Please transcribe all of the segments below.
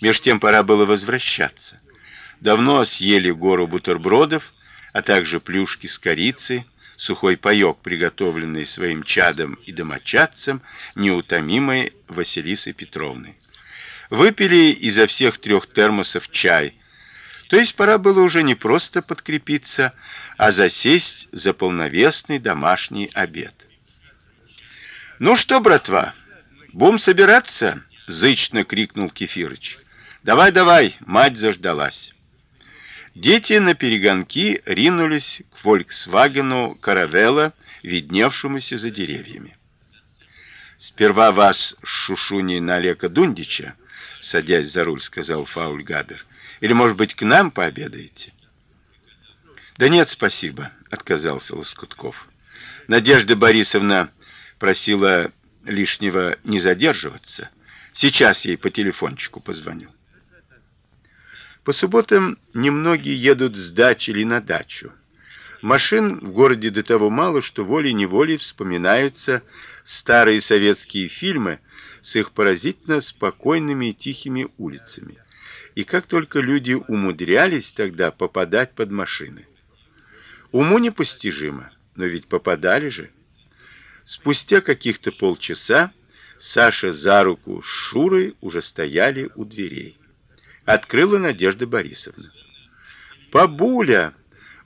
Меж тем пора было возвращаться. Давно съели гору бутербродов, а также плюшки с корицей, сухой паёк, приготовленный своим чадом и домочадцам, неутомимой Василисой Петровной. Выпили изо всех трех термосов чай. То есть пора было уже не просто подкрепиться, а засесть за полновесный домашний обед. Ну что, братва, будем собираться, зычно крикнул Кефирыч. Давай, давай, мать заждалась. Дети на перегонки ринулись к Volkswagenу Caravella, видневшемуся за деревьями. Сперва вас с Шушуней на Олега Дундича, садясь за руль, сказал Фауль Габер. Или, может быть, к нам пообедаете? Да нет, спасибо, отказался Лоскутков. Надежда Борисовна просила лишнего не задерживаться. Сейчас ей по телефончику позвоню. По субботам немногие едут с дачи или на дачу. Машин в городе до того мало, что волей-неволей вспоминаются старые советские фильмы с их поразительно спокойными и тихими улицами. И как только люди умудрялись тогда попадать под машины. Уму непостижимо, но ведь попадали же. Спустя каких-то полчаса Саша за руку с Шурой уже стояли у дверей открыла Надежда Борисовна. Бабуля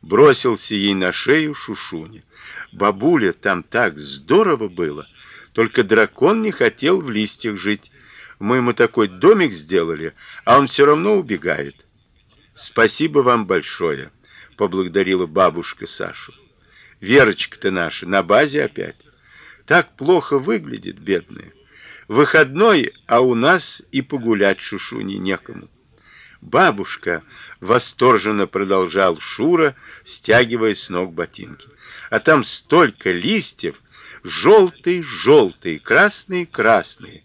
бросился ей на шею Шушуня. Бабуля, там так здорово было, только дракон не хотел в листьях жить. Мы ему такой домик сделали, а он все равно убегает. Спасибо вам большое, поблагодарила бабушка Сашу. Верочка-то наша на базе опять. Так плохо выглядит, бедная. Выходной, а у нас и погулять Шушуне некому. Бабушка, восторженно продолжал Шура, стягивая с ног ботинки. А там столько листьев, желтые, желтые, красные, красные.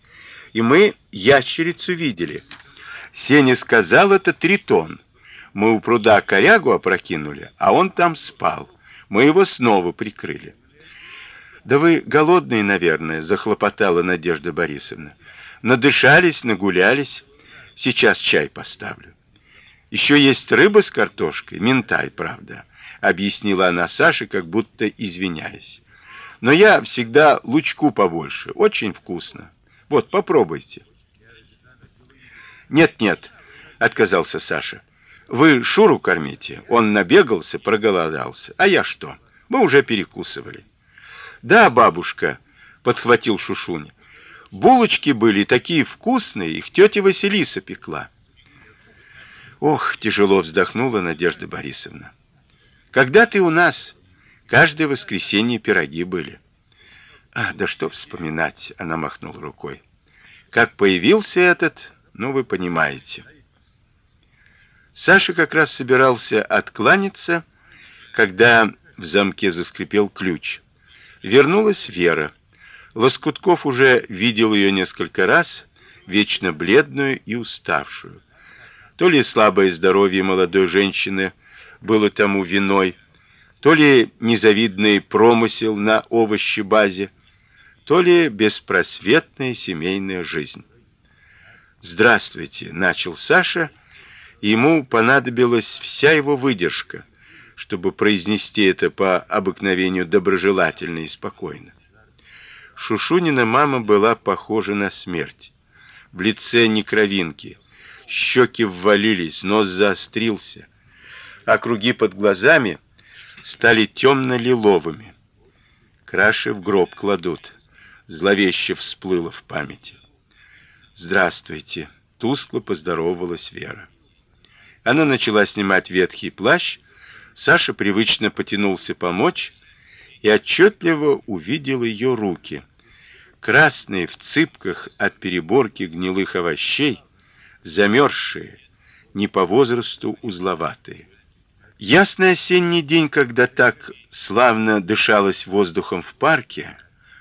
И мы ящерицу видели. Сеня сказал, это тритон. Мы у пруда корягу опрокинули, а он там спал. Мы его снова прикрыли. Да вы голодные, наверное, захлопотала Надежда Борисовна. Надышались, нагулялись. Сейчас чай поставлю. Еще есть рыба с картошкой, ментай, правда, объяснила она Саше, как будто извиняясь. Но я всегда лучку побольше, очень вкусно. Вот, попробуйте. Нет, нет, отказался Саша. Вы Шуру кормите. Он набегался, проголодался. А я что? Мы уже перекусывали. Да, бабушка, подхватил Шушуня. Булочки были такие вкусные, их тетя Василиса пекла. Ох, тяжело вздохнула Надежда Борисовна. Когда ты у нас? Каждое воскресенье пироги были. А, да что вспоминать, она махнула рукой. Как появился этот, ну вы понимаете. Саша как раз собирался откланяться, когда в замке заскрипел ключ. Вернулась Вера. Лоскутков уже видел ее несколько раз, вечно бледную и уставшую. То ли слабое здоровье молодой женщины было тому виной, то ли незавидный промысел на овощебазе, то ли беспросветная семейная жизнь. "Здравствуйте", начал Саша, ему понадобилась вся его выдержка, чтобы произнести это по обыкновению доброжелательно и спокойно. Шушунина мама была похожа на смерть. В лице не кровинки, щеки ввалились, нос заострился, а круги под глазами стали темно лиловыми Краши в гроб кладут. Зловеще всплыло в памяти. Здравствуйте, тускло поздоровалась Вера. Она начала снимать ветхий плащ. Саша привычно потянулся помочь и отчетливо увидел ее руки, красные в цыпках от переборки гнилых овощей, замерзшие, не по возрасту узловатые. Ясный осенний день, когда так славно дышалось воздухом в парке,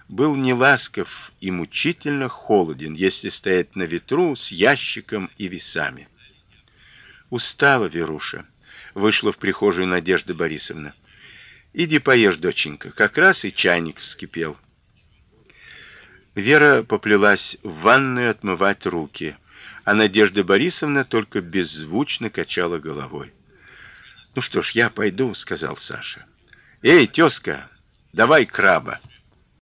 был не ласков и мучительно холоден, если стоять на ветру с ящиком и весами. Устала Веруша, вышла в прихожую Надежда Борисовна. Иди поешь, доченька, как раз и чайник вскипел. Вера поплелась в ванную отмывать руки, а Надежда Борисовна только беззвучно качала головой. Ну что ж, я пойду, сказал Саша. Эй, тёзка, давай краба.